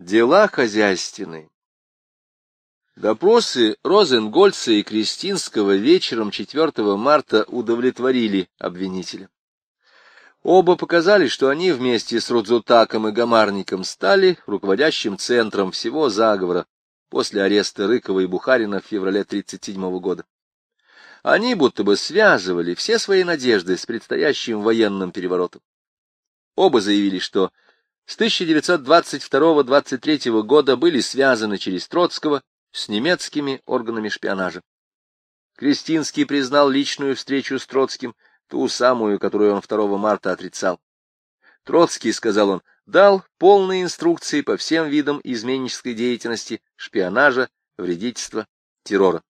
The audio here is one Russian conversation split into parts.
Дела хозяйственные. Допросы Розенгольца и Кристинского вечером 4 марта удовлетворили обвинителя. Оба показали, что они вместе с Рудзутаком и Гамарником стали руководящим центром всего заговора после ареста Рыкова и Бухарина в феврале 1937 года. Они будто бы связывали все свои надежды с предстоящим военным переворотом. Оба заявили, что с 1922-23 года были связаны через Троцкого с немецкими органами шпионажа. Кристинский признал личную встречу с Троцким, ту самую, которую он 2 марта отрицал. Троцкий, сказал он, дал полные инструкции по всем видам изменнической деятельности, шпионажа, вредительства, террора.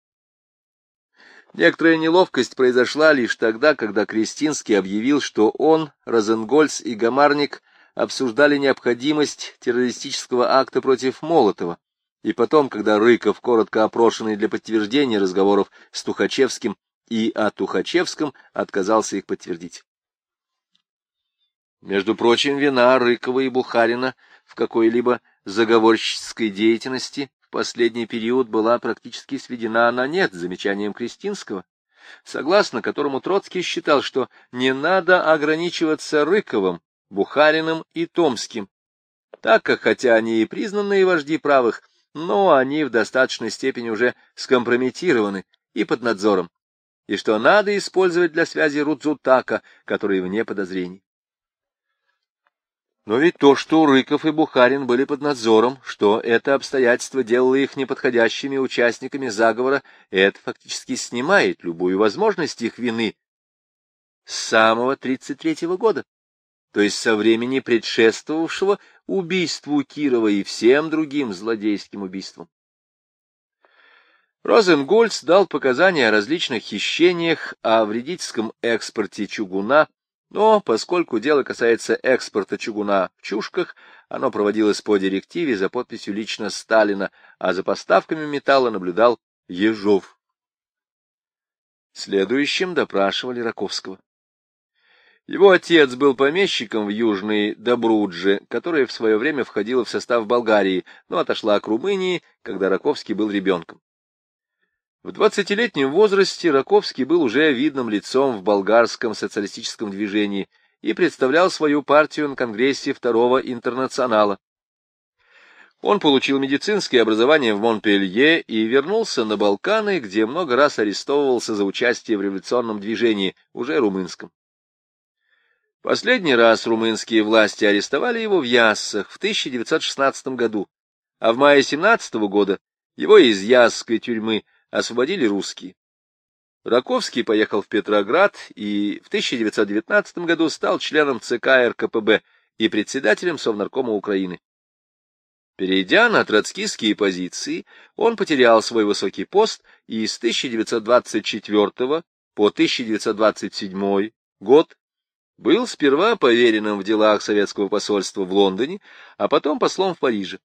Некоторая неловкость произошла лишь тогда, когда Кристинский объявил, что он, Розенгольц и Гамарник обсуждали необходимость террористического акта против Молотова, и потом, когда Рыков, коротко опрошенный для подтверждения разговоров с Тухачевским и о Тухачевском, отказался их подтвердить. Между прочим, вина Рыкова и Бухарина в какой-либо заговорческой деятельности в последний период была практически сведена на нет замечанием Кристинского, согласно которому Троцкий считал, что не надо ограничиваться Рыковым, Бухариным и Томским, так как, хотя они и признанные вожди правых, но они в достаточной степени уже скомпрометированы и под надзором, и что надо использовать для связи Рудзутака, который вне подозрений. Но ведь то, что Рыков и Бухарин были под надзором, что это обстоятельство делало их неподходящими участниками заговора, это фактически снимает любую возможность их вины с самого 33-го года, то есть со времени предшествовавшего убийству Кирова и всем другим злодейским убийствам. Розенгольц дал показания о различных хищениях, о вредительском экспорте чугуна, но поскольку дело касается экспорта чугуна в чушках, оно проводилось по директиве за подписью лично Сталина, а за поставками металла наблюдал Ежов. Следующим допрашивали Раковского. Его отец был помещиком в Южной Добрудже, которая в свое время входила в состав Болгарии, но отошла к Румынии, когда Раковский был ребенком. В двадцатилетнем возрасте Раковский был уже видным лицом в болгарском социалистическом движении и представлял свою партию на Конгрессе Второго Интернационала. Он получил медицинское образование в Монпелье и вернулся на Балканы, где много раз арестовывался за участие в революционном движении, уже румынском. Последний раз румынские власти арестовали его в Яссах в 1916 году, а в мае 17 года его из Ясской тюрьмы освободили русские. Раковский поехал в Петроград и в 1919 году стал членом ЦК РКПБ и председателем Совнаркома Украины. Перейдя на троцкистские позиции, он потерял свой высокий пост и с 1924 по 1927 год был сперва поверенным в делах советского посольства в Лондоне, а потом послом в Париже.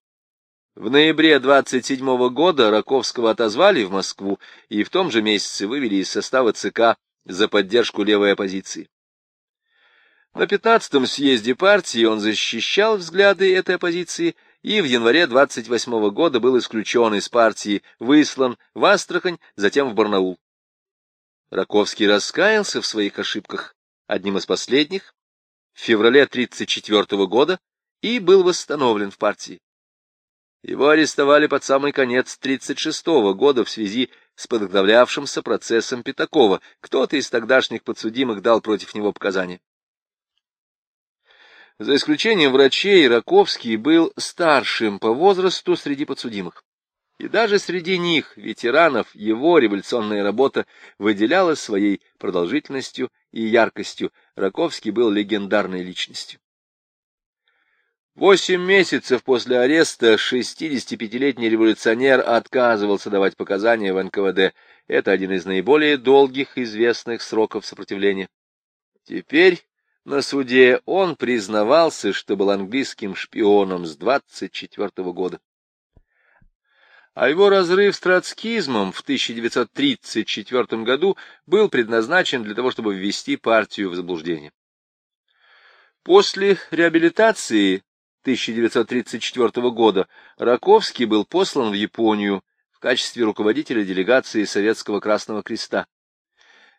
В ноябре 27 года Раковского отозвали в Москву и в том же месяце вывели из состава ЦК за поддержку левой оппозиции. На 15-м съезде партии он защищал взгляды этой оппозиции и в январе 28 года был исключен из партии, выслан в Астрахань, затем в Барнаул. Раковский раскаялся в своих ошибках, одним из последних, в феврале 1934 года и был восстановлен в партии. Его арестовали под самый конец 1936 года в связи с подготовлявшимся процессом Пятакова. Кто-то из тогдашних подсудимых дал против него показания. За исключением врачей, Раковский был старшим по возрасту среди подсудимых. И даже среди них, ветеранов, его революционная работа выделялась своей продолжительностью и яркостью. Раковский был легендарной личностью. Восемь месяцев после ареста 65-летний революционер отказывался давать показания в НКВД. Это один из наиболее долгих известных сроков сопротивления. Теперь на суде он признавался, что был английским шпионом с 24 -го года. А его разрыв с троцкизмом в 1934 году был предназначен для того, чтобы ввести партию в заблуждение. После реабилитации 1934 года Раковский был послан в Японию в качестве руководителя делегации Советского Красного Креста.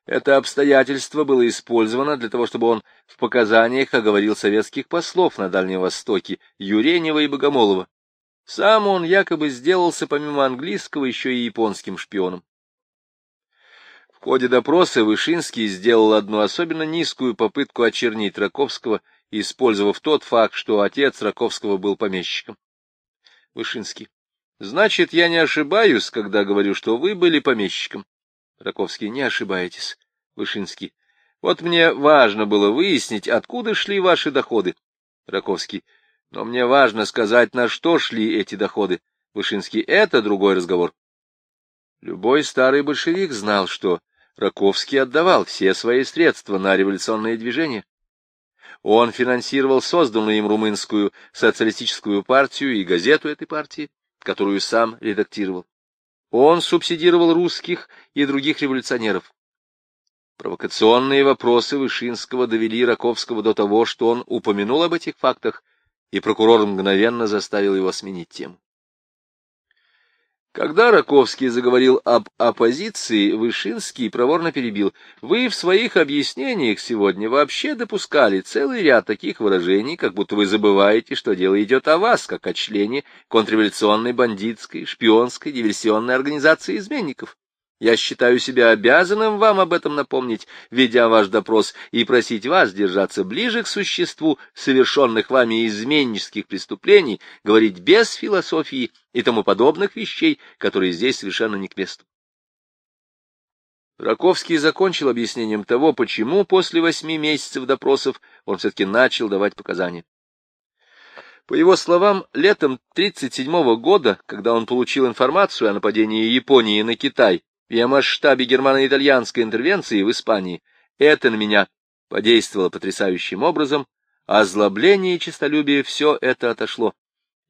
Это обстоятельство было использовано для того, чтобы он в показаниях оговорил советских послов на Дальнем Востоке Юренева и Богомолова. Сам он якобы сделался помимо английского еще и японским шпионом. В ходе допроса Вышинский сделал одну особенно низкую попытку очернить Раковского, использовав тот факт, что отец Раковского был помещиком. Вышинский. Значит, я не ошибаюсь, когда говорю, что вы были помещиком. Раковский. Не ошибаетесь. Вышинский. Вот мне важно было выяснить, откуда шли ваши доходы. Раковский. Но мне важно сказать, на что шли эти доходы. Вышинский. Это другой разговор. Любой старый большевик знал, что Раковский отдавал все свои средства на революционное движение. Он финансировал созданную им румынскую социалистическую партию и газету этой партии, которую сам редактировал. Он субсидировал русских и других революционеров. Провокационные вопросы Вышинского довели Раковского до того, что он упомянул об этих фактах, и прокурор мгновенно заставил его сменить тему. Когда Раковский заговорил об оппозиции, Вышинский проворно перебил. Вы в своих объяснениях сегодня вообще допускали целый ряд таких выражений, как будто вы забываете, что дело идет о вас, как о члене контрреволюционной бандитской, шпионской, диверсионной организации изменников. Я считаю себя обязанным вам об этом напомнить, ведя ваш допрос, и просить вас держаться ближе к существу совершенных вами изменнических преступлений, говорить без философии и тому подобных вещей, которые здесь совершенно не к месту. Раковский закончил объяснением того, почему после восьми месяцев допросов он все-таки начал давать показания. По его словам, летом 1937 года, когда он получил информацию о нападении Японии на Китай, и о масштабе германо-итальянской интервенции в Испании, это на меня подействовало потрясающим образом, озлобление и честолюбие все это отошло.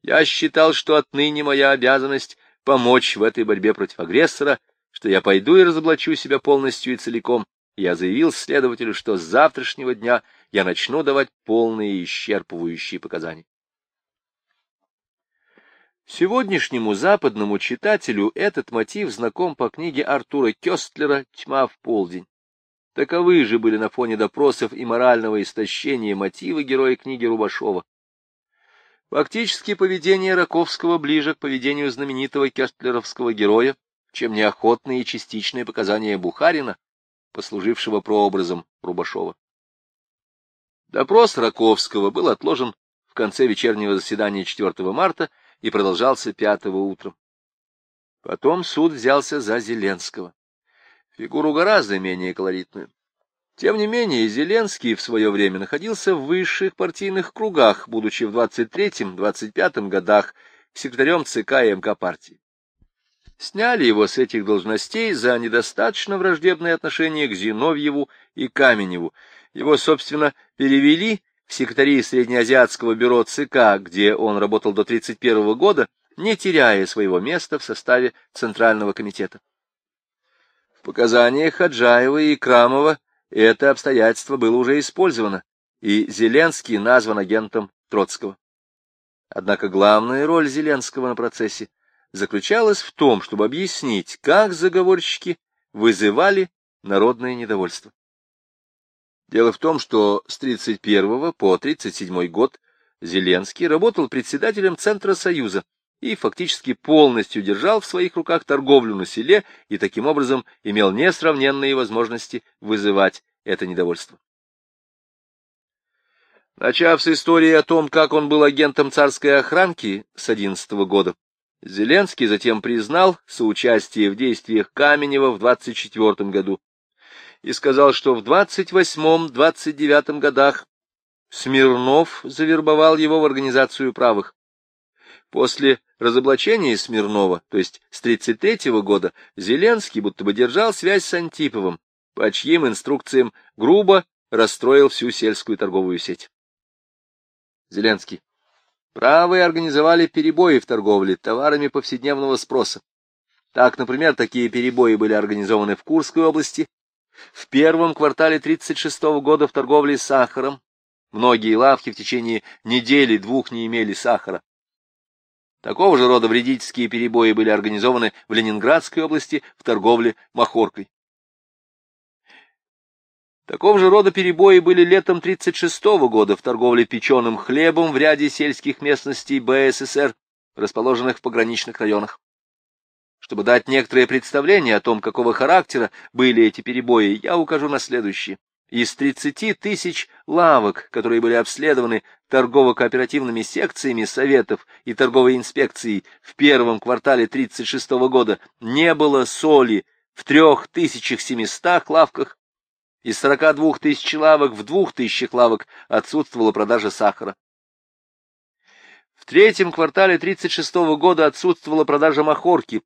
Я считал, что отныне моя обязанность помочь в этой борьбе против агрессора, что я пойду и разоблачу себя полностью и целиком. Я заявил следователю, что с завтрашнего дня я начну давать полные исчерпывающие показания. Сегодняшнему западному читателю этот мотив знаком по книге Артура Кёстлера «Тьма в полдень». Таковы же были на фоне допросов и морального истощения мотивы героя книги Рубашова. Фактически поведение Раковского ближе к поведению знаменитого кёстлеровского героя, чем неохотные и частичные показания Бухарина, послужившего прообразом Рубашова. Допрос Раковского был отложен в конце вечернего заседания 4 марта и продолжался пятого утром. Потом суд взялся за Зеленского. Фигуру гораздо менее колоритную. Тем не менее, Зеленский в свое время находился в высших партийных кругах, будучи в 23-25 годах секретарем ЦК и МК партии. Сняли его с этих должностей за недостаточно враждебные отношения к Зиновьеву и Каменеву. Его, собственно, перевели секретари Среднеазиатского бюро ЦК, где он работал до 1931 года, не теряя своего места в составе Центрального комитета. В показаниях Хаджаева и Крамова это обстоятельство было уже использовано, и Зеленский назван агентом Троцкого. Однако главная роль Зеленского на процессе заключалась в том, чтобы объяснить, как заговорщики вызывали народное недовольство. Дело в том, что с 31 по 37 год Зеленский работал председателем Центра Союза и фактически полностью держал в своих руках торговлю на селе и таким образом имел несравненные возможности вызывать это недовольство. Начав с истории о том, как он был агентом царской охранки с 11 года, Зеленский затем признал соучастие в действиях Каменева в 24 году и сказал, что в 28-29 годах Смирнов завербовал его в организацию правых. После разоблачения Смирнова, то есть с 33 года, Зеленский будто бы держал связь с Антиповым, по чьим инструкциям грубо расстроил всю сельскую торговую сеть. Зеленский. Правые организовали перебои в торговле товарами повседневного спроса. Так, например, такие перебои были организованы в Курской области, в первом квартале 1936 года в торговле сахаром, Многие лавки в течение недели-двух не имели сахара. Такого же рода вредительские перебои были организованы в Ленинградской области в торговле махоркой. Такого же рода перебои были летом 1936 года в торговле печеным хлебом в ряде сельских местностей БССР, расположенных в пограничных районах. Чтобы дать некоторое представление о том, какого характера были эти перебои, я укажу на следующее. Из 30 тысяч лавок, которые были обследованы торгово-кооперативными секциями Советов и торговой инспекцией в первом квартале 1936 года, не было соли в 3700 лавках, из 42 тысяч лавок в 2000 лавок отсутствовала продажа сахара. В третьем квартале 1936 года отсутствовала продажа махорки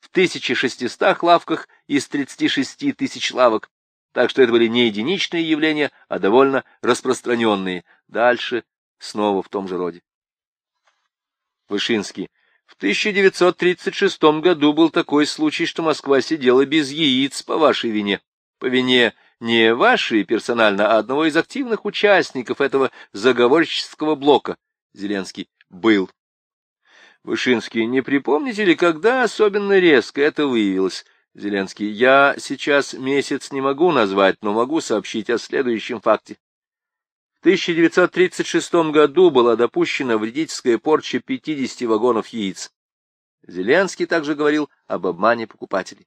в 1600 лавках из 36 тысяч лавок, так что это были не единичные явления, а довольно распространенные. Дальше снова в том же роде. Вышинский. В 1936 году был такой случай, что Москва сидела без яиц по вашей вине. По вине не вашей персонально, а одного из активных участников этого заговорческого блока. Зеленский был. Вышинский, не припомните ли, когда особенно резко это выявилось? Зеленский, я сейчас месяц не могу назвать, но могу сообщить о следующем факте. В 1936 году была допущена вредительская порча 50 вагонов яиц. Зеленский также говорил об обмане покупателей.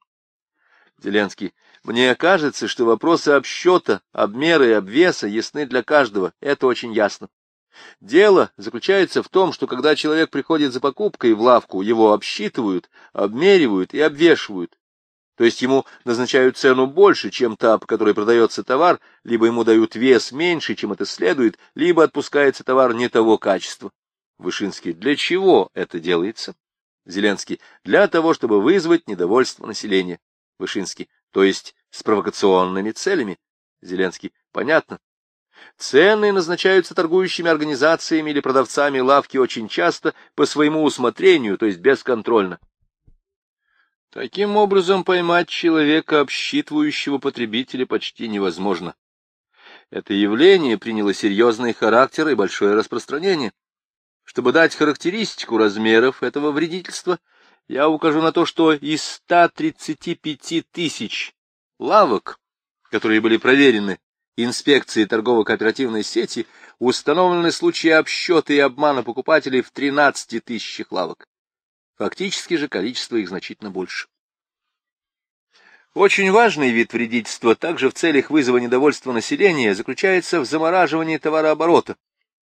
Зеленский, мне кажется, что вопросы обсчета, обмера и обвеса ясны для каждого, это очень ясно. Дело заключается в том, что когда человек приходит за покупкой в лавку, его обсчитывают, обмеривают и обвешивают. То есть ему назначают цену больше, чем та, по которой продается товар, либо ему дают вес меньше, чем это следует, либо отпускается товар не того качества. Вышинский, для чего это делается? Зеленский, для того, чтобы вызвать недовольство населения. Вышинский, то есть с провокационными целями. Зеленский, понятно. Цены назначаются торгующими организациями или продавцами лавки очень часто по своему усмотрению, то есть бесконтрольно. Таким образом, поймать человека, обсчитывающего потребителя, почти невозможно. Это явление приняло серьезный характер и большое распространение. Чтобы дать характеристику размеров этого вредительства, я укажу на то, что из 135 тысяч лавок, которые были проверены инспекцией торгово-кооперативной сети, установлены случаи обсчета и обмана покупателей в 13 тысячах лавок. Фактически же количество их значительно больше. Очень важный вид вредительства также в целях вызова недовольства населения заключается в замораживании товарооборота,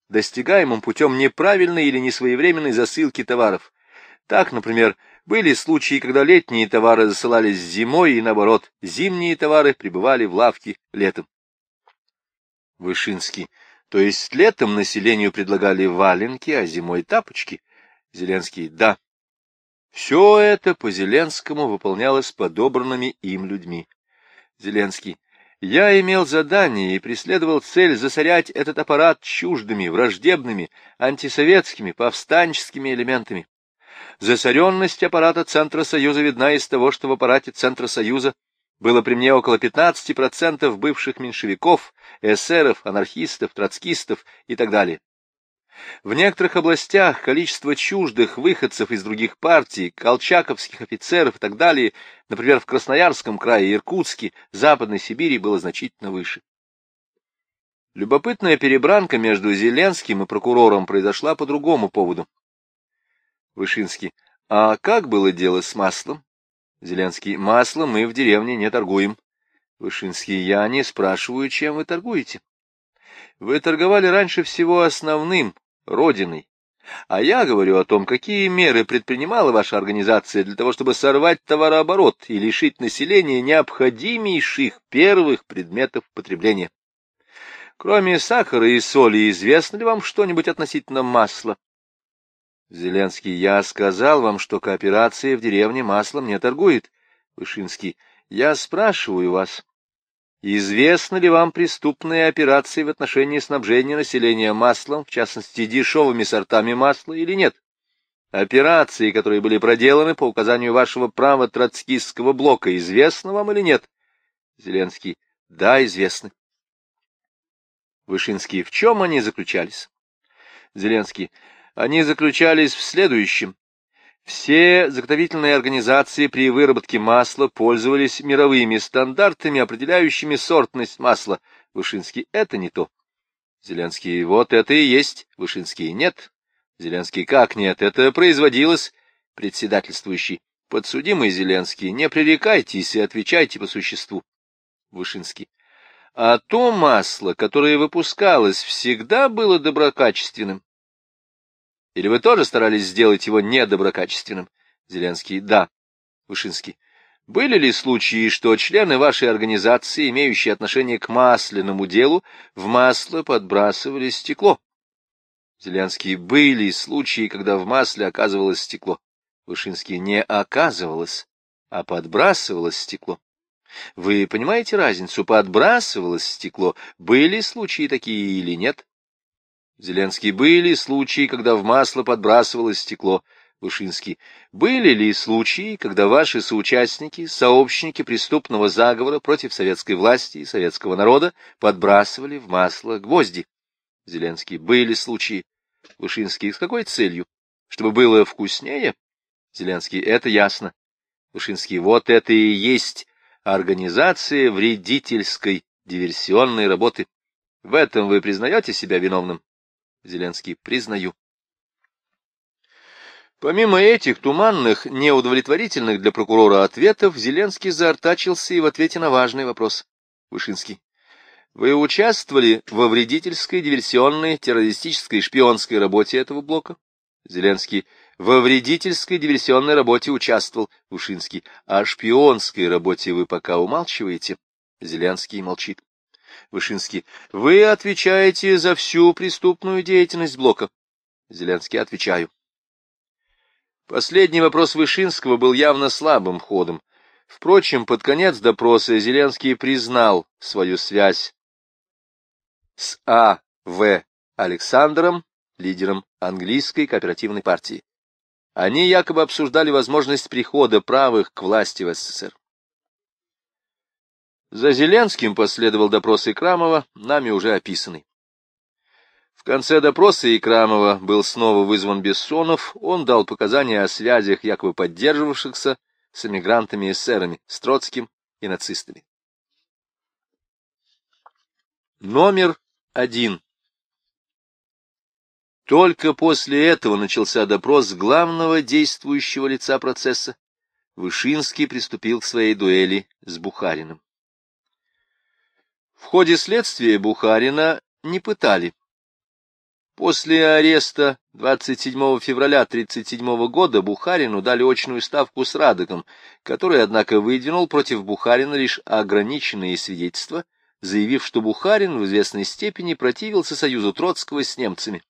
достигаемом путем неправильной или несвоевременной засылки товаров. Так, например, были случаи, когда летние товары засылались зимой, и наоборот, зимние товары прибывали в лавки летом. Вышинский. То есть летом населению предлагали валенки, а зимой тапочки. Зеленский. Да. Все это по Зеленскому выполнялось подобранными им людьми. Зеленский. Я имел задание и преследовал цель засорять этот аппарат чуждыми, враждебными, антисоветскими, повстанческими элементами. Засоренность аппарата Центра Союза видна из того, что в аппарате Центра Союза было при мне около 15% бывших меньшевиков, эсеров, анархистов, троцкистов и так далее. В некоторых областях количество чуждых выходцев из других партий, колчаковских офицеров и так далее, например, в Красноярском крае, Иркутске, Западной Сибири, было значительно выше. Любопытная перебранка между Зеленским и прокурором произошла по другому поводу. Вышинский. А как было дело с маслом? Зеленский. Масло мы в деревне не торгуем. Вышинский. Я не спрашиваю, чем вы торгуете. Вы торговали раньше всего основным, родиной. А я говорю о том, какие меры предпринимала ваша организация для того, чтобы сорвать товарооборот и лишить населения необходимейших первых предметов потребления. Кроме сахара и соли, известно ли вам что-нибудь относительно масла? Зеленский, я сказал вам, что кооперация в деревне маслом не торгует. Вышинский, я спрашиваю вас, известны ли вам преступные операции в отношении снабжения населения маслом, в частности, дешевыми сортами масла или нет? Операции, которые были проделаны по указанию вашего права троцкистского блока, известны вам или нет? Зеленский, да, известны. Вышинский. В чем они заключались? Зеленский. Они заключались в следующем. Все заготовительные организации при выработке масла пользовались мировыми стандартами, определяющими сортность масла. Вышинский. Это не то. Зеленский. Вот это и есть. Вышинский. Нет. Зеленский. Как нет? Это производилось. Председательствующий. Подсудимый Зеленский. Не пререкайтесь и отвечайте по существу. Вышинский. А то масло, которое выпускалось, всегда было доброкачественным. Или вы тоже старались сделать его недоброкачественным? Зеленский. Да. Вышинский. Были ли случаи, что члены вашей организации, имеющие отношение к масляному делу, в масло подбрасывали стекло? Зеленский. Были случаи, когда в масле оказывалось стекло. Вышинский. Не оказывалось, а подбрасывалось стекло. Вы понимаете разницу? Подбрасывалось стекло. Были случаи такие или нет? Зеленский. Были случаи, когда в масло подбрасывалось стекло. Вышинский. Были ли случаи, когда ваши соучастники, сообщники преступного заговора против советской власти и советского народа подбрасывали в масло гвозди? Зеленский. Были случаи. Вышинский. С какой целью? Чтобы было вкуснее? Зеленский. Это ясно. Вышинский. Вот это и есть организация вредительской диверсионной работы. В этом вы признаете себя виновным? Зеленский. Признаю. Помимо этих туманных, неудовлетворительных для прокурора ответов, Зеленский заортачился и в ответе на важный вопрос. Вышинский. Вы участвовали во вредительской, диверсионной, террористической и шпионской работе этого блока? Зеленский. Во вредительской, диверсионной работе участвовал. Вышинский. О шпионской работе вы пока умалчиваете? Зеленский молчит. Вышинский. Вы отвечаете за всю преступную деятельность блока? Зеленский. Отвечаю. Последний вопрос Вышинского был явно слабым ходом. Впрочем, под конец допроса Зеленский признал свою связь с А. В. Александром, лидером английской кооперативной партии. Они якобы обсуждали возможность прихода правых к власти в СССР. За Зеленским последовал допрос Икрамова, нами уже описанный. В конце допроса Икрамова был снова вызван Бессонов, он дал показания о связях, якобы поддерживавшихся с эмигрантами и эсерами, с Троцким и нацистами. Номер один. Только после этого начался допрос главного действующего лица процесса. Вышинский приступил к своей дуэли с Бухариным. В ходе следствия Бухарина не пытали. После ареста 27 февраля 1937 года Бухарину дали очную ставку с Радоком, который, однако, выдвинул против Бухарина лишь ограниченные свидетельства, заявив, что Бухарин в известной степени противился союзу Троцкого с немцами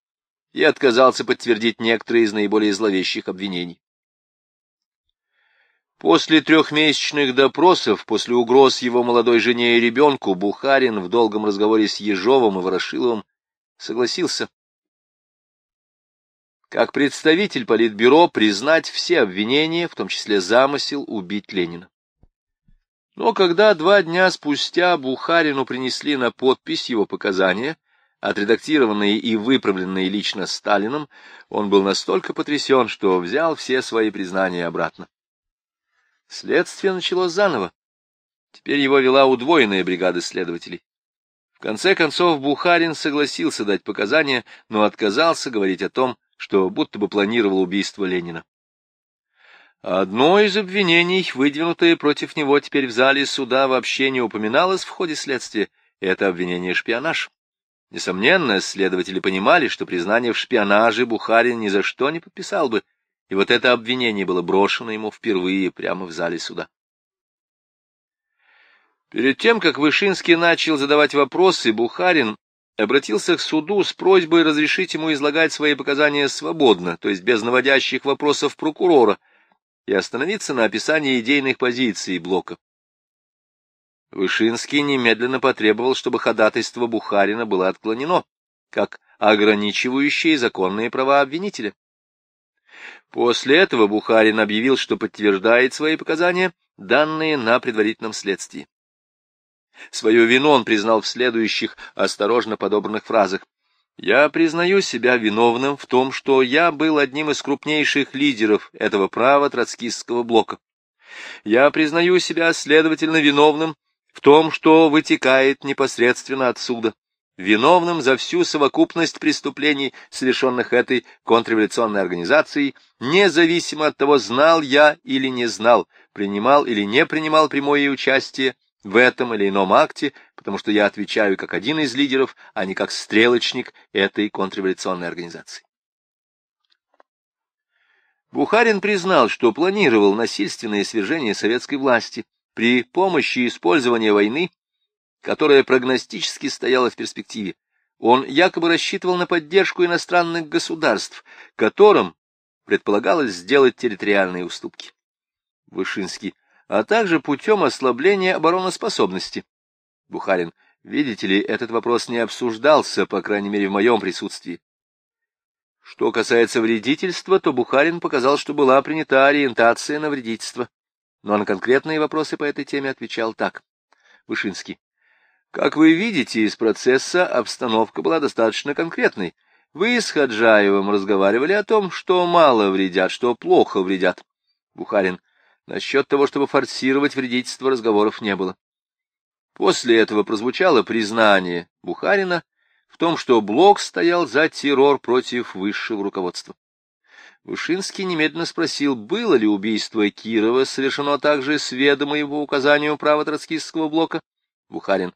и отказался подтвердить некоторые из наиболее зловещих обвинений. После трехмесячных допросов, после угроз его молодой жене и ребенку, Бухарин в долгом разговоре с Ежовым и Ворошиловым согласился как представитель Политбюро признать все обвинения, в том числе замысел убить Ленина. Но когда два дня спустя Бухарину принесли на подпись его показания, отредактированные и выправленные лично Сталином, он был настолько потрясен, что взял все свои признания обратно. Следствие началось заново. Теперь его вела удвоенная бригада следователей. В конце концов Бухарин согласился дать показания, но отказался говорить о том, что будто бы планировал убийство Ленина. Одно из обвинений, выдвинутое против него теперь в зале суда, вообще не упоминалось в ходе следствия. Это обвинение шпионаж. Несомненно, следователи понимали, что признание в шпионаже Бухарин ни за что не подписал бы, и вот это обвинение было брошено ему впервые прямо в зале суда. Перед тем, как Вышинский начал задавать вопросы, Бухарин обратился к суду с просьбой разрешить ему излагать свои показания свободно, то есть без наводящих вопросов прокурора, и остановиться на описании идейных позиций блока. Вышинский немедленно потребовал, чтобы ходатайство Бухарина было отклонено, как ограничивающее законные права обвинителя. После этого Бухарин объявил, что подтверждает свои показания, данные на предварительном следствии. Свою вину он признал в следующих осторожно подобранных фразах. «Я признаю себя виновным в том, что я был одним из крупнейших лидеров этого права троцкистского блока. Я признаю себя, следовательно, виновным в том, что вытекает непосредственно отсюда, виновным за всю совокупность преступлений, совершенных этой контрреволюционной организацией, независимо от того, знал я или не знал, принимал или не принимал прямое участие в этом или ином акте, потому что я отвечаю как один из лидеров, а не как стрелочник этой контрреволюционной организации. Бухарин признал, что планировал насильственное свержение советской власти при помощи использования войны, которая прогностически стояла в перспективе. Он якобы рассчитывал на поддержку иностранных государств, которым предполагалось сделать территориальные уступки. Вышинский, а также путем ослабления обороноспособности. Бухарин, видите ли, этот вопрос не обсуждался, по крайней мере, в моем присутствии. Что касается вредительства, то Бухарин показал, что была принята ориентация на вредительство. Но на конкретные вопросы по этой теме отвечал так. Вышинский. Как вы видите, из процесса обстановка была достаточно конкретной. Вы с Хаджаевым разговаривали о том, что мало вредят, что плохо вредят. Бухарин. Насчет того, чтобы форсировать вредительство, разговоров не было. После этого прозвучало признание Бухарина в том, что Блок стоял за террор против высшего руководства. Вышинский немедленно спросил, было ли убийство Кирова совершено также с ведомо его указанию права троцкистского блока. Бухарин.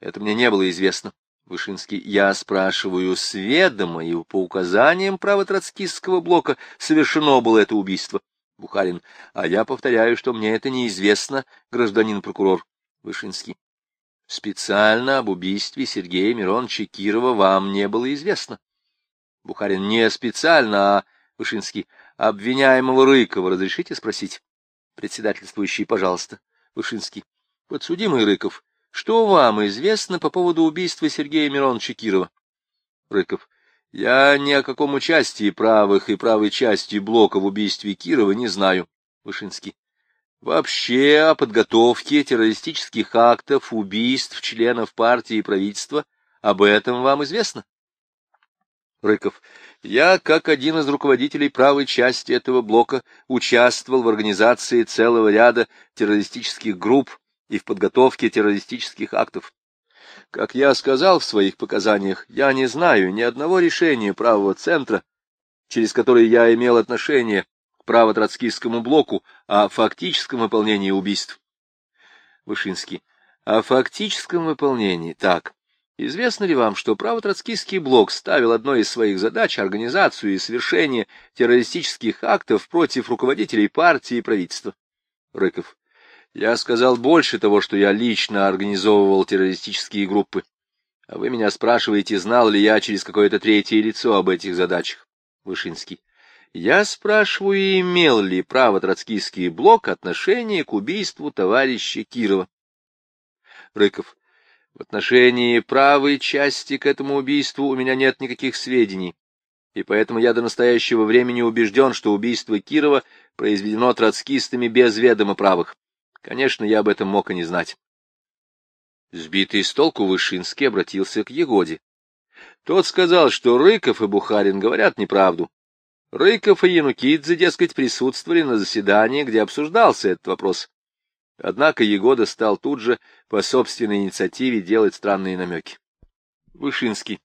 Это мне не было известно. Вышинский. Я спрашиваю, с ведомо его по указаниям права троцкистского блока совершено было это убийство. Бухарин. А я повторяю, что мне это неизвестно, гражданин прокурор. Вышинский. Специально об убийстве Сергея Мироновича Кирова вам не было известно. Бухарин. Не специально, а Вышинский. Обвиняемого Рыкова разрешите спросить? Председательствующий, пожалуйста. Вышинский. Подсудимый Рыков, что вам известно по поводу убийства Сергея Мироновича Кирова? Рыков. Я ни о каком участии правых и правой части блока в убийстве Кирова не знаю. Вышинский. Вообще о подготовке террористических актов, убийств членов партии и правительства, об этом вам известно? Рыков. Я, как один из руководителей правой части этого блока, участвовал в организации целого ряда террористических групп и в подготовке террористических актов. Как я сказал в своих показаниях, я не знаю ни одного решения правого центра, через которое я имел отношение к право-троцкистскому блоку о фактическом выполнении убийств. Вышинский. О фактическом выполнении. Так. Известно ли вам, что право-троцкистский блок ставил одной из своих задач организацию и совершение террористических актов против руководителей партии и правительства? Рыков. Я сказал больше того, что я лично организовывал террористические группы. А вы меня спрашиваете, знал ли я через какое-то третье лицо об этих задачах? Вышинский. Я спрашиваю, имел ли право-троцкистский блок отношение к убийству товарища Кирова? Рыков. В отношении правой части к этому убийству у меня нет никаких сведений, и поэтому я до настоящего времени убежден, что убийство Кирова произведено троцкистами без ведома правых. Конечно, я об этом мог и не знать. Сбитый с толку Вышинский обратился к Егоде. Тот сказал, что Рыков и Бухарин говорят неправду. Рыков и Янукидзе, дескать, присутствовали на заседании, где обсуждался этот вопрос. Однако Егода стал тут же по собственной инициативе делать странные намеки. Вышинский.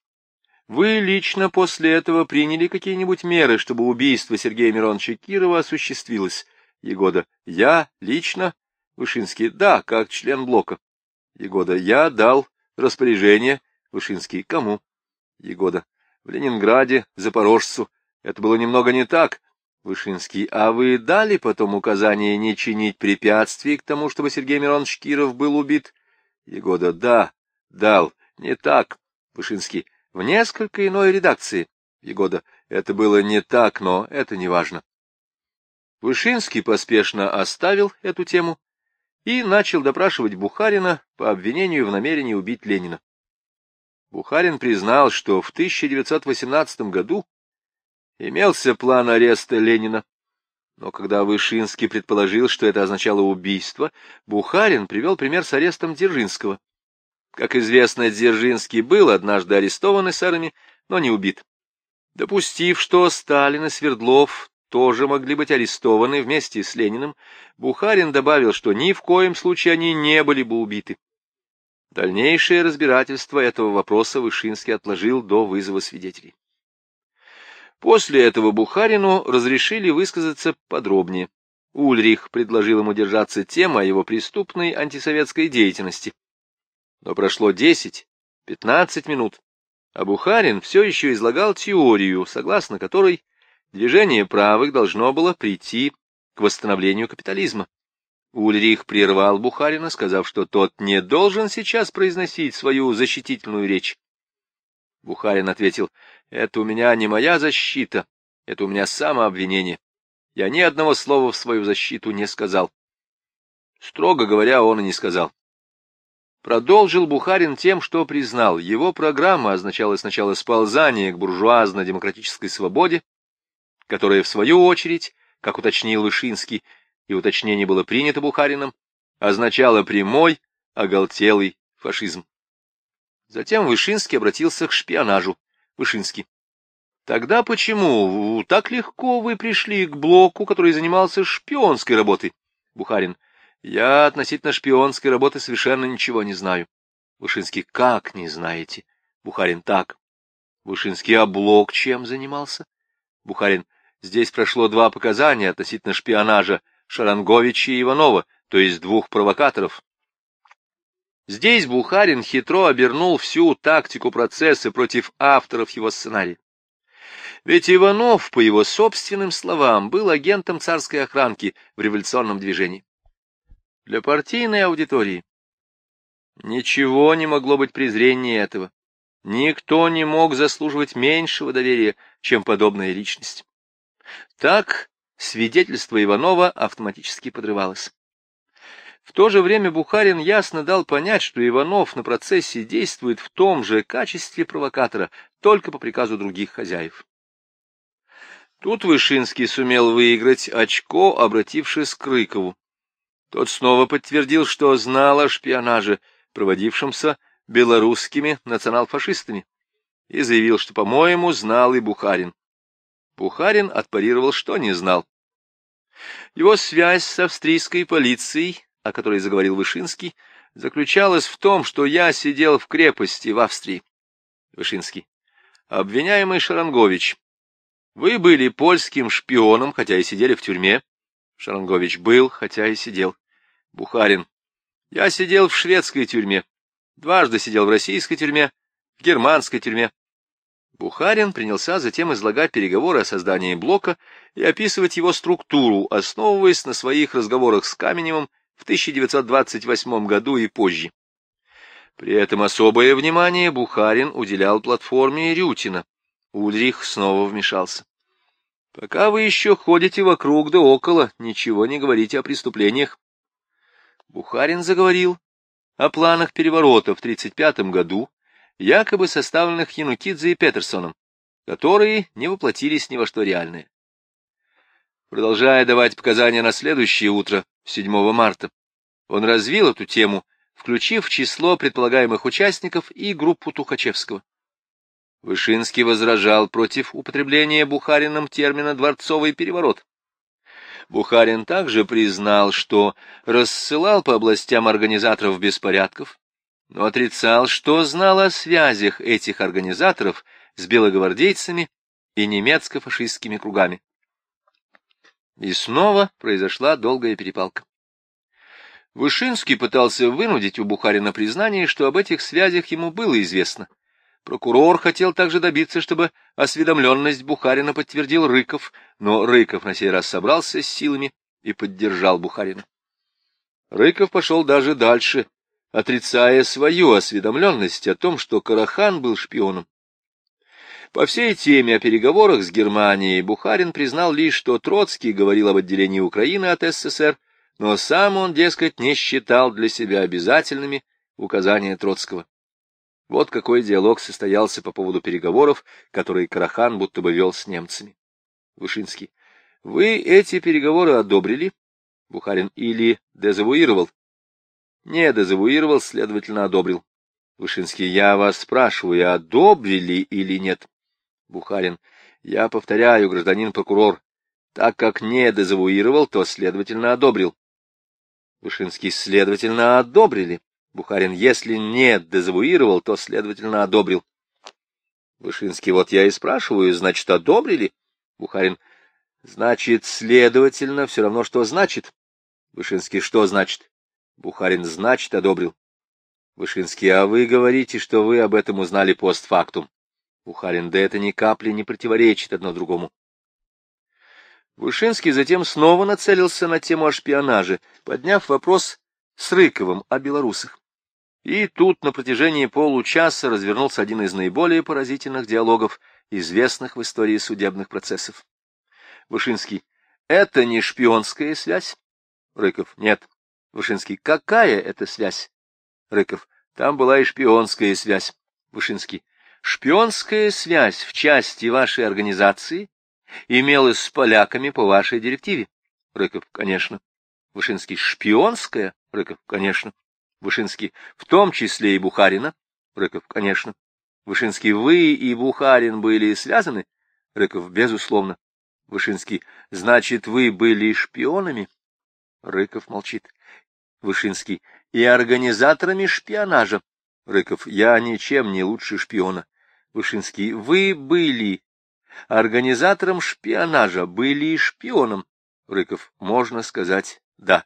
Вы лично после этого приняли какие-нибудь меры, чтобы убийство Сергея Мироновича Кирова осуществилось? Егода. Я лично? Вышинский. Да, как член блока. Егода. Я дал распоряжение. Вышинский. Кому? Егода. В Ленинграде, Запорожцу. Это было немного не так. Вышинский, а вы дали потом указание не чинить препятствий к тому, чтобы Сергей Миронович Киров был убит? Егода, да, дал, не так. Вышинский, в несколько иной редакции. Егода, это было не так, но это не важно. Вышинский поспешно оставил эту тему и начал допрашивать Бухарина по обвинению в намерении убить Ленина. Бухарин признал, что в 1918 году Имелся план ареста Ленина, но когда Вышинский предположил, что это означало убийство, Бухарин привел пример с арестом Дзержинского. Как известно, Дзержинский был однажды арестован эсерами, но не убит. Допустив, что Сталин и Свердлов тоже могли быть арестованы вместе с Лениным, Бухарин добавил, что ни в коем случае они не были бы убиты. Дальнейшее разбирательство этого вопроса Вышинский отложил до вызова свидетелей. После этого Бухарину разрешили высказаться подробнее. Ульрих предложил ему держаться темы о его преступной антисоветской деятельности. Но прошло 10-15 минут, а Бухарин все еще излагал теорию, согласно которой движение правых должно было прийти к восстановлению капитализма. Ульрих прервал Бухарина, сказав, что тот не должен сейчас произносить свою защитительную речь. Бухарин ответил, «Это у меня не моя защита, это у меня самообвинение. Я ни одного слова в свою защиту не сказал. Строго говоря, он и не сказал. Продолжил Бухарин тем, что признал, его программа означала сначала сползание к буржуазно-демократической свободе, которая, в свою очередь, как уточнил Вышинский, и уточнение было принято Бухарином, означала прямой, оголтелый фашизм. Затем Вышинский обратился к шпионажу. Вышинский. Тогда почему так легко вы пришли к блоку, который занимался шпионской работой? Бухарин. Я относительно шпионской работы совершенно ничего не знаю. Вышинский. Как не знаете? Бухарин. Так. Вышинский. А блок чем занимался? Бухарин. Здесь прошло два показания относительно шпионажа Шаранговича и Иванова, то есть двух провокаторов. Здесь Бухарин хитро обернул всю тактику процесса против авторов его сценария. Ведь Иванов, по его собственным словам, был агентом царской охранки в революционном движении. Для партийной аудитории ничего не могло быть презрения этого. Никто не мог заслуживать меньшего доверия, чем подобная личность. Так свидетельство Иванова автоматически подрывалось. В то же время Бухарин ясно дал понять, что Иванов на процессе действует в том же качестве провокатора, только по приказу других хозяев. Тут Вышинский сумел выиграть очко, обратившись к Рыкову. Тот снова подтвердил, что знал о шпионаже, проводившемся белорусскими национал-фашистами, и заявил, что, по-моему, знал и Бухарин. Бухарин отпарировал, что не знал. Его связь с австрийской полицией, о которой заговорил Вышинский, заключалась в том, что я сидел в крепости в Австрии. Вышинский. Обвиняемый Шарангович вы были польским шпионом, хотя и сидели в тюрьме. Шарангович был, хотя и сидел. Бухарин. Я сидел в шведской тюрьме. Дважды сидел в российской тюрьме, в германской тюрьме. Бухарин принялся затем излагать переговоры о создании блока и описывать его структуру, основываясь на своих разговорах с Каменевым в 1928 году и позже. При этом особое внимание Бухарин уделял платформе Рютина. Ульрих снова вмешался. — Пока вы еще ходите вокруг да около, ничего не говорите о преступлениях. Бухарин заговорил о планах переворота в 1935 году, якобы составленных Янукидзе и Петерсоном, которые не воплотились ни во что реальное. Продолжая давать показания на следующее утро, 7 марта, он развил эту тему, включив в число предполагаемых участников и группу Тухачевского. Вышинский возражал против употребления Бухарином термина «дворцовый переворот». Бухарин также признал, что рассылал по областям организаторов беспорядков, но отрицал, что знал о связях этих организаторов с белогвардейцами и немецко-фашистскими кругами. И снова произошла долгая перепалка. Вышинский пытался вынудить у Бухарина признание, что об этих связях ему было известно, Прокурор хотел также добиться, чтобы осведомленность Бухарина подтвердил Рыков, но Рыков на сей раз собрался с силами и поддержал Бухарина. Рыков пошел даже дальше, отрицая свою осведомленность о том, что Карахан был шпионом. По всей теме о переговорах с Германией Бухарин признал лишь, что Троцкий говорил об отделении Украины от СССР, но сам он, дескать, не считал для себя обязательными указания Троцкого. Вот какой диалог состоялся по поводу переговоров, которые Карахан будто бы вел с немцами. Вышинский. Вы эти переговоры одобрили? Бухарин. Или дезавуировал? Не дезавуировал, следовательно, одобрил. Вышинский, я вас спрашиваю, одобрили или нет? Бухарин, я повторяю, гражданин прокурор, так как не дезавуировал, то, следовательно, одобрил. Вышинский, следовательно, одобрили. Бухарин, если не дезавуировал, то, следовательно, одобрил. Вышинский, вот я и спрашиваю, значит, одобрили? Бухарин, значит, следовательно, все равно, что значит. Вышинский, что значит? Бухарин, значит, одобрил. Вышинский, а вы говорите, что вы об этом узнали постфактум. Бухарин, да это ни капли не противоречит одно другому. Вышинский затем снова нацелился на тему о шпионаже, подняв вопрос с Рыковым о белорусах. И тут на протяжении получаса развернулся один из наиболее поразительных диалогов, известных в истории судебных процессов. Вышинский. Это не шпионская связь? Рыков. Нет. Вышинский. Какая это связь? Рыков. Там была и шпионская связь. Вышинский. Шпионская связь в части вашей организации имелась с поляками по вашей директиве. Рыков. Конечно. Вышинский. Шпионская? Рыков. Конечно. Вышинский. В том числе и Бухарина? Рыков. Конечно. Вышинский. Вы и Бухарин были связаны? Рыков. Безусловно. Вышинский. Значит, вы были шпионами? Рыков молчит. Вышинский. И организаторами шпионажа. Рыков. Я ничем не лучше шпиона. Вышинский. Вы были организатором шпионажа, были шпионом. Рыков. Можно сказать, да.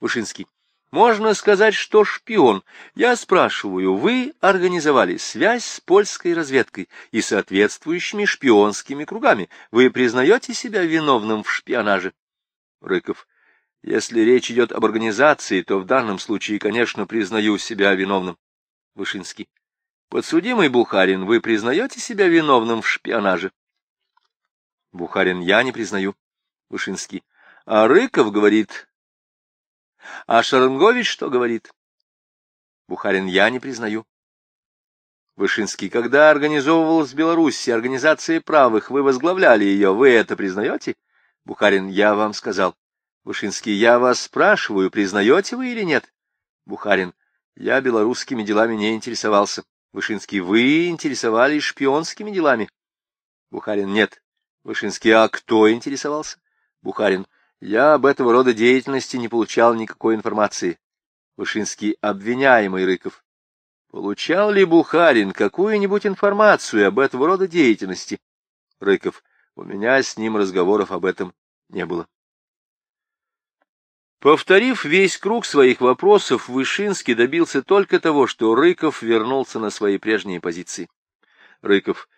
Вышинский. Можно сказать, что шпион. Я спрашиваю, вы организовали связь с польской разведкой и соответствующими шпионскими кругами. Вы признаете себя виновным в шпионаже? Рыков. Если речь идет об организации, то в данном случае, конечно, признаю себя виновным. Вышинский. Подсудимый Бухарин, вы признаете себя виновным в шпионаже? Бухарин, я не признаю. Вышинский. А Рыков говорит, а Шарангович что говорит? Бухарин, я не признаю. Вышинский, когда организовывалась в Беларуси организация правых, вы возглавляли ее, вы это признаете? Бухарин, я вам сказал. Вышинский, я вас спрашиваю, признаете вы или нет? Бухарин, я белорусскими делами не интересовался. Вышинский, вы интересовались шпионскими делами? Бухарин, нет. Вышинский, а кто интересовался? Бухарин, я об этого рода деятельности не получал никакой информации. Вышинский обвиняемый Рыков. Получал ли Бухарин какую-нибудь информацию об этого рода деятельности? Рыков. У меня с ним разговоров об этом не было. Повторив весь круг своих вопросов, Вышинский добился только того, что Рыков вернулся на свои прежние позиции. Рыков.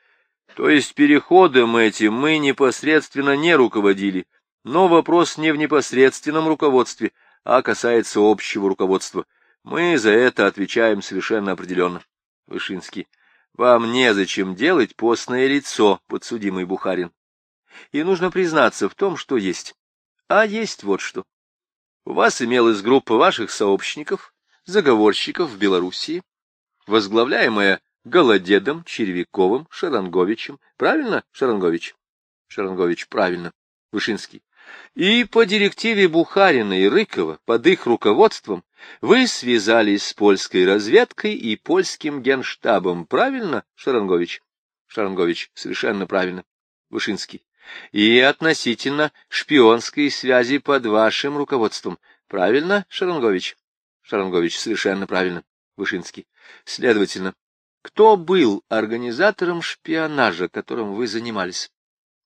То есть переходом этим мы непосредственно не руководили, но вопрос не в непосредственном руководстве, а касается общего руководства. Мы за это отвечаем совершенно определенно. Вышинский. Вам незачем делать постное лицо, подсудимый Бухарин. И нужно признаться в том, что есть. А есть вот что. У вас имелась группа ваших сообщников, заговорщиков в Белоруссии, возглавляемая Голодедом, Червяковым, Шаранговичем. Правильно, Шарангович? Шарангович, правильно. Вышинский. И по директиве Бухарина и Рыкова, под их руководством, вы связались с польской разведкой и польским генштабом. Правильно, Шарангович? Шарангович, совершенно правильно. Вышинский. И относительно шпионской связи под вашим руководством. Правильно, Шарангович? Шарангович, совершенно правильно. Вышинский. Следовательно, кто был организатором шпионажа, которым вы занимались?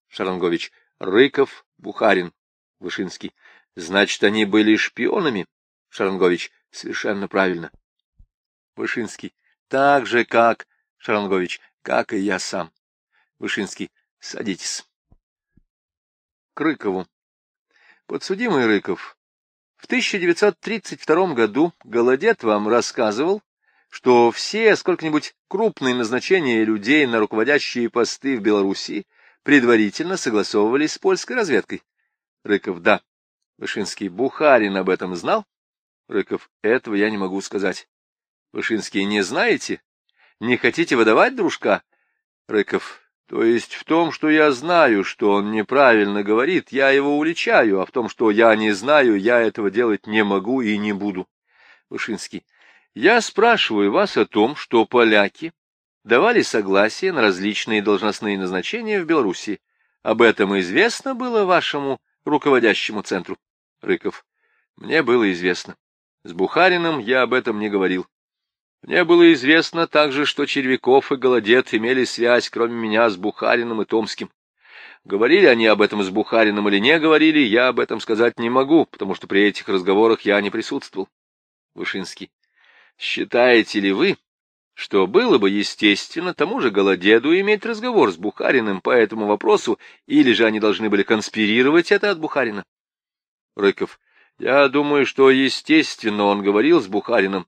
Шарангович. Рыков, Бухарин, Вышинский. Значит, они были шпионами? Шарангович. Совершенно правильно. Вышинский. Так же, как... Шарангович. Как и я сам. Вышинский. Садитесь. К Рыкову. Подсудимый Рыков. В 1932 году Голодет вам рассказывал, что все сколько-нибудь крупные назначения людей на руководящие посты в Белоруссии предварительно согласовывались с польской разведкой. Рыков, да. Вышинский, Бухарин об этом знал? Рыков, этого я не могу сказать. Вышинский, не знаете? Не хотите выдавать дружка? Рыков, то есть в том, что я знаю, что он неправильно говорит, я его уличаю, а в том, что я не знаю, я этого делать не могу и не буду. Вышинский, Я спрашиваю вас о том, что поляки давали согласие на различные должностные назначения в Беларуси. Об этом известно было вашему руководящему центру? Рыков. Мне было известно. С Бухариным я об этом не говорил. Мне было известно также, что Червяков и Голодет имели связь, кроме меня, с Бухариным и Томским. Говорили они об этом с Бухариным или не говорили, я об этом сказать не могу, потому что при этих разговорах я не присутствовал. Вышинский. Считаете ли вы, что было бы естественно тому же Голодеду иметь разговор с Бухариным по этому вопросу, или же они должны были конспирировать это от Бухарина? Рыков. Я думаю, что естественно он говорил с Бухарином,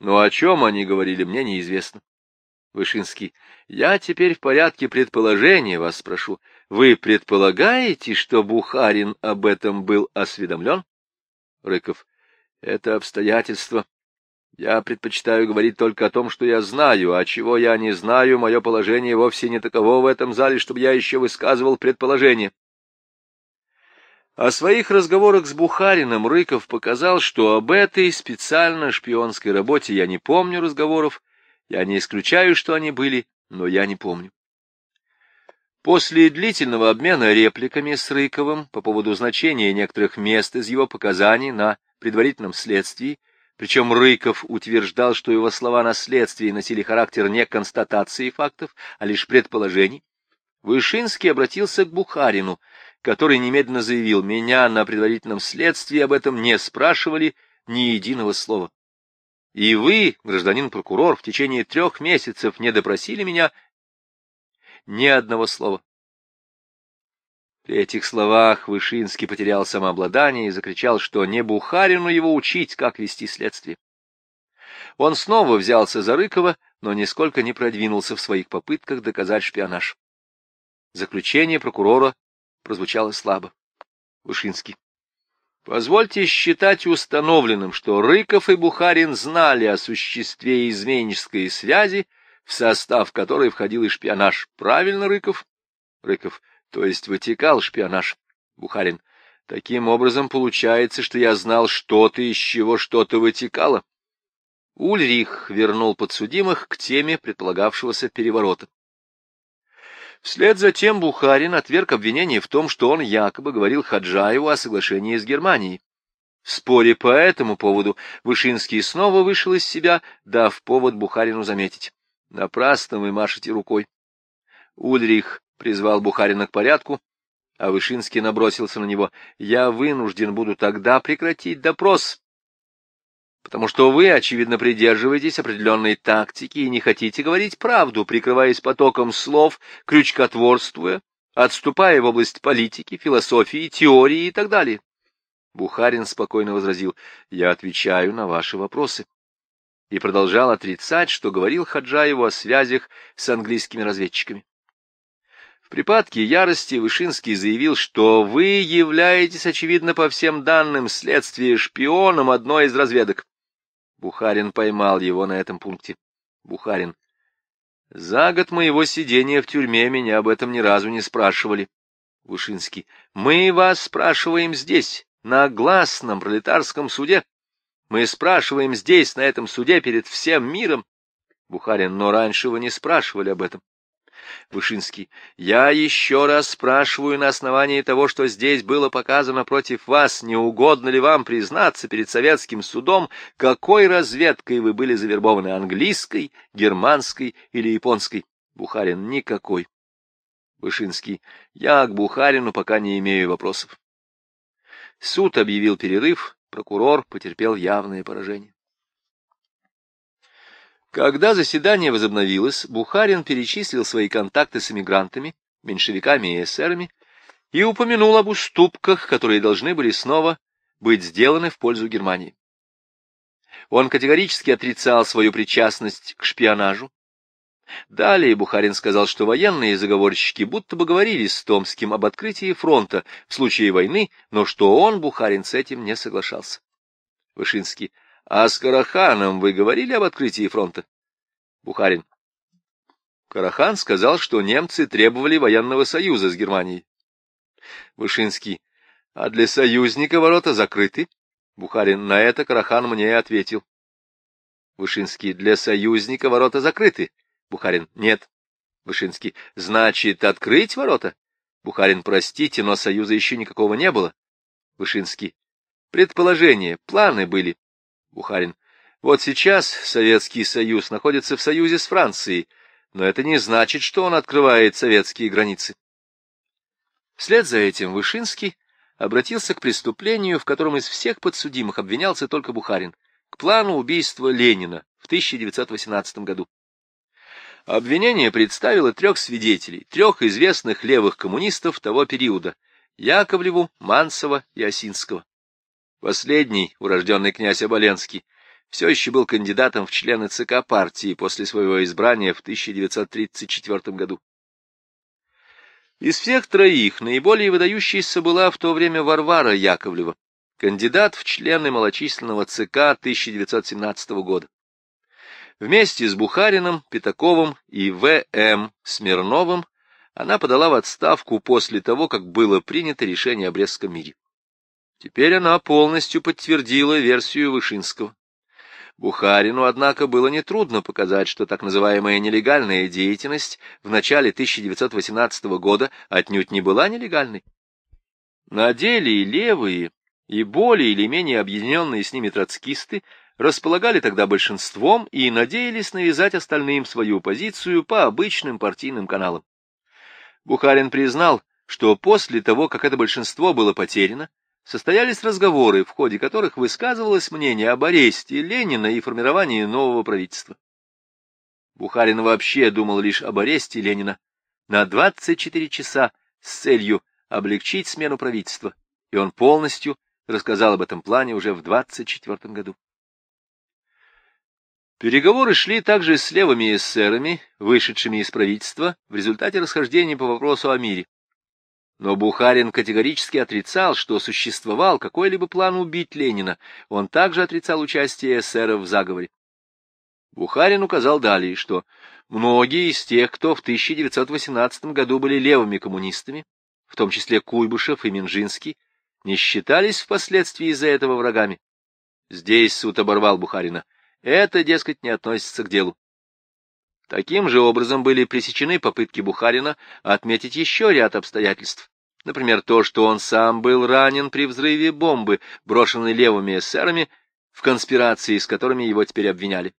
но о чем они говорили, мне неизвестно. Вышинский. Я теперь в порядке предположения вас спрошу. Вы предполагаете, что Бухарин об этом был осведомлен? Рыков. Это обстоятельство я предпочитаю говорить только о том, что я знаю, а чего я не знаю, мое положение вовсе не таково в этом зале, чтобы я еще высказывал предположение. О своих разговорах с Бухарином Рыков показал, что об этой специально шпионской работе я не помню разговоров, я не исключаю, что они были, но я не помню. После длительного обмена репликами с Рыковым по поводу значения некоторых мест из его показаний на предварительном следствии, причем Рыков утверждал, что его слова на следствии носили характер не констатации фактов, а лишь предположений. Вышинский обратился к Бухарину, который немедленно заявил, меня на предварительном следствии об этом не спрашивали ни единого слова. И вы, гражданин прокурор, в течение трех месяцев не допросили меня ни одного слова. При этих словах Вышинский потерял самообладание и закричал, что не Бухарину его учить, как вести следствие. Он снова взялся за Рыкова, но нисколько не продвинулся в своих попытках доказать шпионаж. Заключение прокурора прозвучало слабо. Вышинский. Позвольте считать установленным, что Рыков и Бухарин знали о существе изменнической связи, в состав которой входил и шпионаж. Правильно, Рыков? Рыков то есть вытекал шпионаж. Бухарин. Таким образом, получается, что я знал что-то, из чего что-то вытекало. Ульрих вернул подсудимых к теме предполагавшегося переворота. Вслед за тем Бухарин отверг обвинение в том, что он якобы говорил Хаджаеву о соглашении с Германией. В споре по этому поводу Вышинский снова вышел из себя, дав повод Бухарину заметить. Напрасно вы машете рукой. Ульрих призвал Бухарина к порядку, а Вышинский набросился на него. «Я вынужден буду тогда прекратить допрос, потому что вы, очевидно, придерживаетесь определенной тактики и не хотите говорить правду, прикрываясь потоком слов, крючкотворствуя, отступая в область политики, философии, теории и так далее». Бухарин спокойно возразил, «Я отвечаю на ваши вопросы» и продолжал отрицать, что говорил Хаджаеву о связях с английскими разведчиками. Припадке ярости Вышинский заявил, что вы являетесь, очевидно, по всем данным следствия шпионом одной из разведок. Бухарин поймал его на этом пункте. Бухарин. За год моего сидения в тюрьме меня об этом ни разу не спрашивали. Вышинский. Мы вас спрашиваем здесь, на гласном пролетарском суде. Мы спрашиваем здесь, на этом суде, перед всем миром. Бухарин. Но раньше вы не спрашивали об этом. Вышинский. Я еще раз спрашиваю на основании того, что здесь было показано против вас, не угодно ли вам признаться перед советским судом, какой разведкой вы были завербованы, английской, германской или японской? Бухарин. Никакой. Вышинский. Я к Бухарину пока не имею вопросов. Суд объявил перерыв, прокурор потерпел явное поражение. Когда заседание возобновилось, Бухарин перечислил свои контакты с эмигрантами, меньшевиками и эсерами и упомянул об уступках, которые должны были снова быть сделаны в пользу Германии. Он категорически отрицал свою причастность к шпионажу. Далее Бухарин сказал, что военные заговорщики будто бы говорили с Томским об открытии фронта в случае войны, но что он, Бухарин, с этим не соглашался. Вышинский а с Караханом вы говорили об открытии фронта? Бухарин. Карахан сказал, что немцы требовали военного союза с Германией. Вышинский. А для союзника ворота закрыты? Бухарин. На это Карахан мне ответил. Вышинский. Для союзника ворота закрыты. Бухарин. Нет. Вышинский. Значит, открыть ворота? Бухарин. Простите, но союза еще никакого не было. Вышинский. Предположения, планы были. Бухарин. Вот сейчас Советский Союз находится в союзе с Францией, но это не значит, что он открывает советские границы. Вслед за этим Вышинский обратился к преступлению, в котором из всех подсудимых обвинялся только Бухарин, к плану убийства Ленина в 1918 году. Обвинение представило трех свидетелей, трех известных левых коммунистов того периода — Яковлеву, Мансова и Осинского. Последний, урожденный князь Оболенский, все еще был кандидатом в члены ЦК партии после своего избрания в 1934 году. Из всех троих наиболее выдающейся была в то время Варвара Яковлева, кандидат в члены малочисленного ЦК 1917 года. Вместе с Бухариным, Пятаковым и В.М. Смирновым она подала в отставку после того, как было принято решение о Брестском мире. Теперь она полностью подтвердила версию Вышинского. Бухарину, однако, было нетрудно показать, что так называемая нелегальная деятельность в начале 1918 года отнюдь не была нелегальной. На деле левые и более или менее объединенные с ними троцкисты располагали тогда большинством и надеялись навязать остальным свою позицию по обычным партийным каналам. Бухарин признал, что после того, как это большинство было потеряно, состоялись разговоры, в ходе которых высказывалось мнение об аресте Ленина и формировании нового правительства. Бухарин вообще думал лишь об аресте Ленина на 24 часа с целью облегчить смену правительства, и он полностью рассказал об этом плане уже в 24 году. Переговоры шли также с левыми эсерами, вышедшими из правительства в результате расхождения по вопросу о мире. Но Бухарин категорически отрицал, что существовал какой-либо план убить Ленина. Он также отрицал участие эсеров в заговоре. Бухарин указал далее, что многие из тех, кто в 1918 году были левыми коммунистами, в том числе Куйбышев и Минжинский, не считались впоследствии из-за этого врагами. Здесь суд оборвал Бухарина. Это, дескать, не относится к делу. Таким же образом были пресечены попытки Бухарина отметить еще ряд обстоятельств. Например, то, что он сам был ранен при взрыве бомбы, брошенной левыми эсерами, в конспирации, с которыми его теперь обвиняли.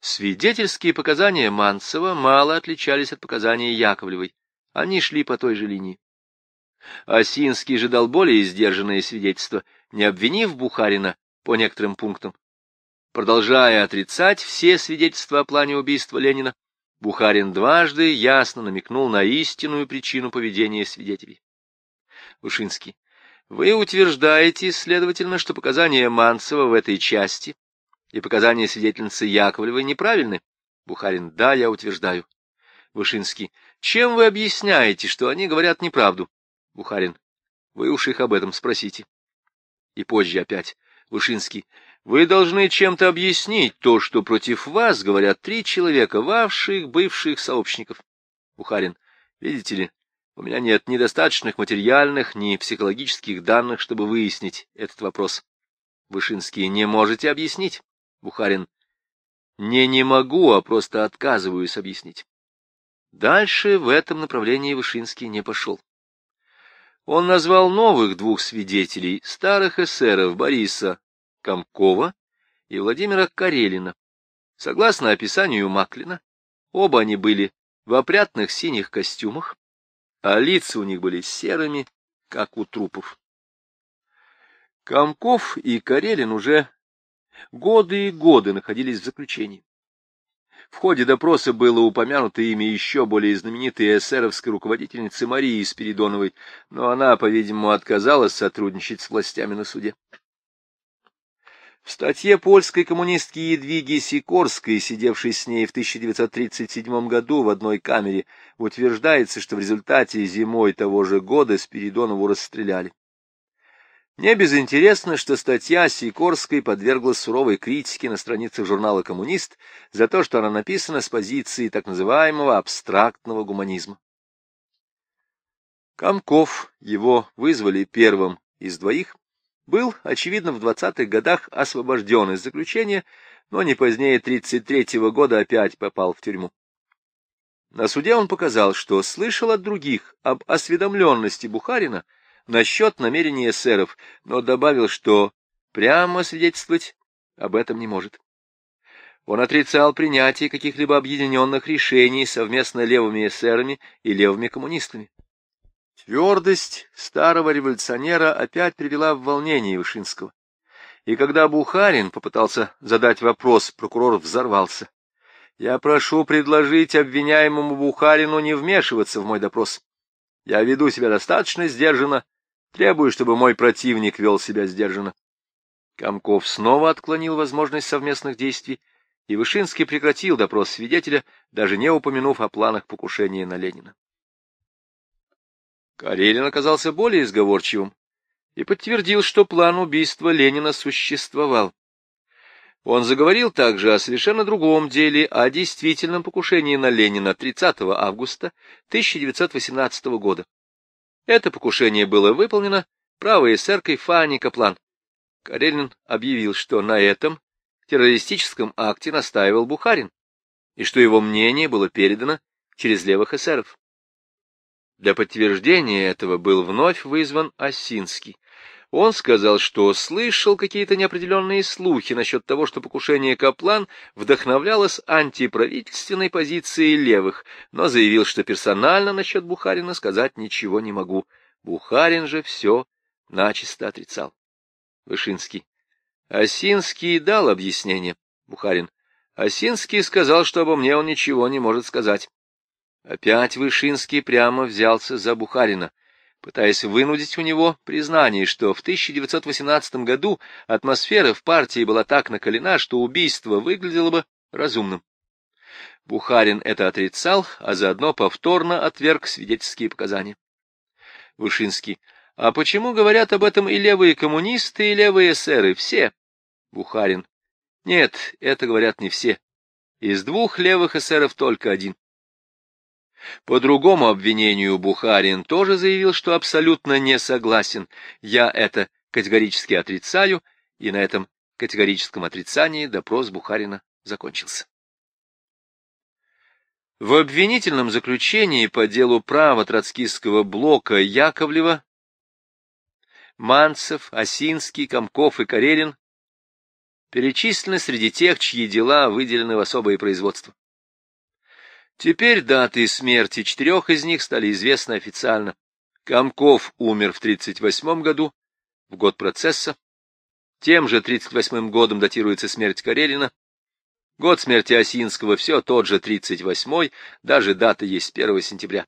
Свидетельские показания Манцева мало отличались от показаний Яковлевой. Они шли по той же линии. Осинский же дал более сдержанные свидетельства, не обвинив Бухарина по некоторым пунктам. Продолжая отрицать все свидетельства о плане убийства Ленина, Бухарин дважды ясно намекнул на истинную причину поведения свидетелей. Ушинский. Вы утверждаете, следовательно, что показания Манцева в этой части и показания свидетельницы Яковлевой неправильны? Бухарин. Да, я утверждаю. Вышинский. Чем вы объясняете, что они говорят неправду? Бухарин. Вы уж их об этом спросите. И позже опять. Вышинский. Вы должны чем-то объяснить то, что против вас говорят три человека, ваших бывших сообщников. Бухарин, видите ли, у меня нет ни достаточных материальных, ни психологических данных, чтобы выяснить этот вопрос. Вышинский, не можете объяснить? Бухарин, не не могу, а просто отказываюсь объяснить. Дальше в этом направлении Вышинский не пошел. Он назвал новых двух свидетелей, старых эсеров Бориса Комкова и Владимира Карелина. Согласно описанию Маклина, оба они были в опрятных синих костюмах, а лица у них были серыми, как у трупов. Комков и Карелин уже годы и годы находились в заключении. В ходе допроса было упомянуто имя еще более знаменитой эсеровской руководительницы Марии Спиридоновой, но она, по-видимому, отказалась сотрудничать с властями на суде. В статье польской коммунистки Едвиги Сикорской, сидевшей с ней в 1937 году в одной камере, утверждается, что в результате зимой того же года Спиридонову расстреляли. Не безинтересно, что статья Сикорской подверглась суровой критике на страницах журнала «Коммунист» за то, что она написана с позиции так называемого абстрактного гуманизма. Комков, его вызвали первым из двоих, был, очевидно, в 20-х годах освобожден из заключения, но не позднее 1933 года опять попал в тюрьму. На суде он показал, что слышал от других об осведомленности Бухарина насчет намерений эсеров, но добавил, что прямо свидетельствовать об этом не может. Он отрицал принятие каких-либо объединенных решений совместно левыми эсерами и левыми коммунистами. Твердость старого революционера опять привела в волнение Вышинского. И когда Бухарин попытался задать вопрос, прокурор взорвался. «Я прошу предложить обвиняемому Бухарину не вмешиваться в мой допрос. Я веду себя достаточно сдержанно, требую, чтобы мой противник вел себя сдержанно». Комков снова отклонил возможность совместных действий, и Вышинский прекратил допрос свидетеля, даже не упомянув о планах покушения на Ленина. Карелин оказался более изговорчивым и подтвердил, что план убийства Ленина существовал. Он заговорил также о совершенно другом деле, о действительном покушении на Ленина 30 августа 1918 года. Это покушение было выполнено правой эсеркой Фанни Каплан. Карелин объявил, что на этом террористическом акте настаивал Бухарин, и что его мнение было передано через левых эсеров. Для подтверждения этого был вновь вызван Осинский. Он сказал, что слышал какие-то неопределенные слухи насчет того, что покушение Каплан вдохновлялось антиправительственной позицией левых, но заявил, что персонально насчет Бухарина сказать ничего не могу. Бухарин же все начисто отрицал. Вышинский. Осинский дал объяснение. Бухарин. Осинский сказал, что обо мне он ничего не может сказать. Опять Вышинский прямо взялся за Бухарина, пытаясь вынудить у него признание, что в 1918 году атмосфера в партии была так накалена, что убийство выглядело бы разумным. Бухарин это отрицал, а заодно повторно отверг свидетельские показания. Вышинский. А почему говорят об этом и левые коммунисты, и левые эсеры? Все. Бухарин. Нет, это говорят не все. Из двух левых эсеров только один. По другому обвинению Бухарин тоже заявил, что абсолютно не согласен. Я это категорически отрицаю, и на этом категорическом отрицании допрос Бухарина закончился. В обвинительном заключении по делу права троцкистского блока Яковлева, Манцев, Осинский, Комков и Карелин перечислены среди тех, чьи дела выделены в особое производство. Теперь даты смерти четырех из них стали известны официально. Комков умер в 1938 году, в год процесса. Тем же 1938 годом датируется смерть Карелина. Год смерти Осинского все тот же 38-й, даже дата есть 1 сентября.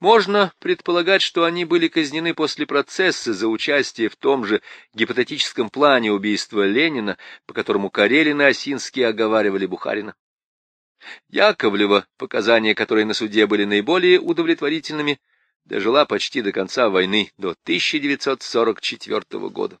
Можно предполагать, что они были казнены после процесса за участие в том же гипотетическом плане убийства Ленина, по которому Карелин и Осинский оговаривали Бухарина. Яковлева, показания которой на суде были наиболее удовлетворительными, дожила почти до конца войны, до 1944 года.